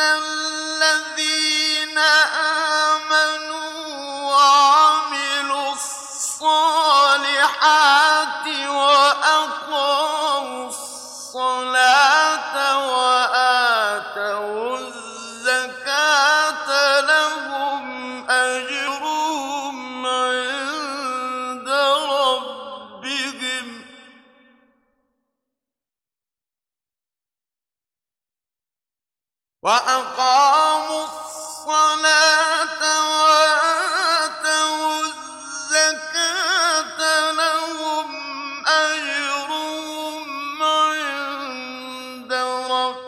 الذين آمنوا وأقاموا الصلاة وآتوا لهم أجرهم عند ربهم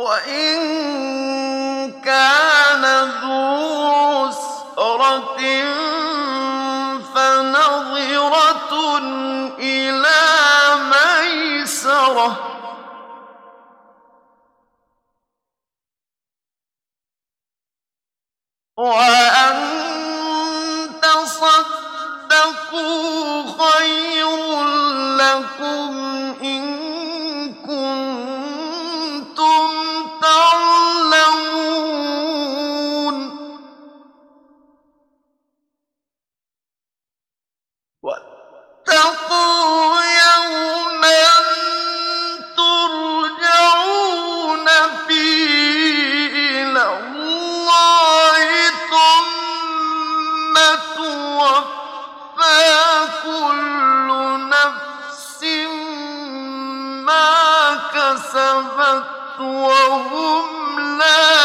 وإن كان ذو عسرة فنظرة إلى ميسرة وأن تصدقوا خير لكم كسبت وهم لا